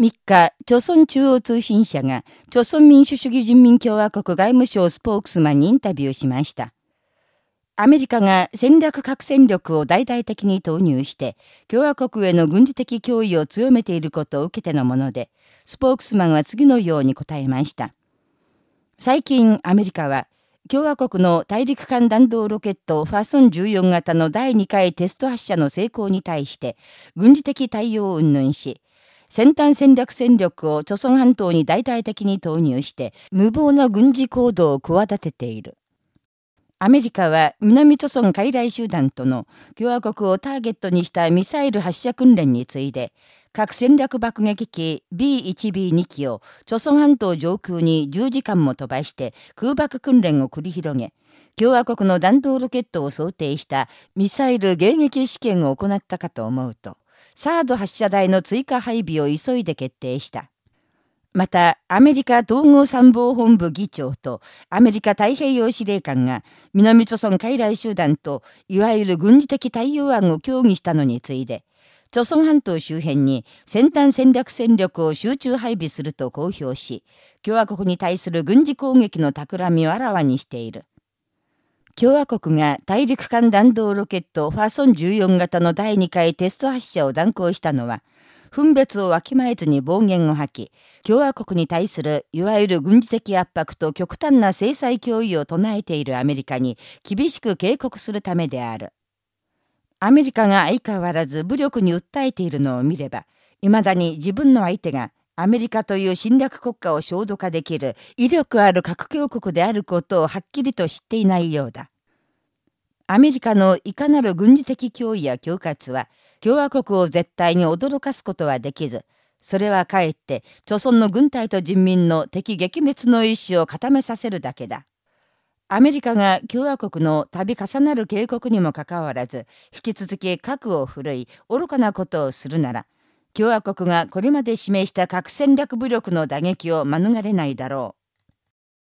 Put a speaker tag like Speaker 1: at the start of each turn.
Speaker 1: 3日、朝鮮中央通信社が、朝鮮民主主義人民共和国外務省スポークスマンにインタビューしました。アメリカが戦略核戦力を大々的に投入して、共和国への軍事的脅威を強めていることを受けてのもので、スポークスマンは次のように答えました。最近、アメリカは、共和国の大陸間弾道ロケットファソン14型の第2回テスト発射の成功に対して、軍事的対応を云々し、先端戦略戦力を朝鮮半島に大々的に投入して、無謀な軍事行動を企てている。アメリカは南朝鮮傀儡集団との共和国をターゲットにしたミサイル発射訓練に次いで、核戦略爆撃機 B1B2 機を朝鮮半島上空に10時間も飛ばして空爆訓練を繰り広げ、共和国の弾道ロケットを想定したミサイル迎撃試験を行ったかと思うと、サード発射台の追加配備を急いで決定した。また、アメリカ統合参謀本部議長とアメリカ太平洋司令官が南朝鮮傀儡集団といわゆる軍事的対応案を協議したのに次いで、朝鮮半島周辺に先端戦略戦力を集中配備すると公表し、共和国に対する軍事攻撃の企みをあらわにしている。共和国が大陸間弾道ロケットファーソン14型の第2回テスト発射を断行したのは、分別をわきまえずに暴言を吐き、共和国に対するいわゆる軍事的圧迫と極端な制裁脅威を唱えているアメリカに厳しく警告するためである。アメリカが相変わらず武力に訴えているのを見れば、未だに自分の相手がアメリカという侵略国家を焦土化できる威力ある核強国であることをはっきりと知っていないようだ。アメリカのいかなる軍事的脅威や恐喝は、共和国を絶対に驚かすことはできず、それはかえって、朝鮮の軍隊と人民の敵撃滅の意思を固めさせるだけだ。アメリカが共和国の度重なる警告にもかかわらず、引き続き核を振るい、愚かなことをするなら、共和国がこれまで指名した核戦略武力の打撃を免れないだろう。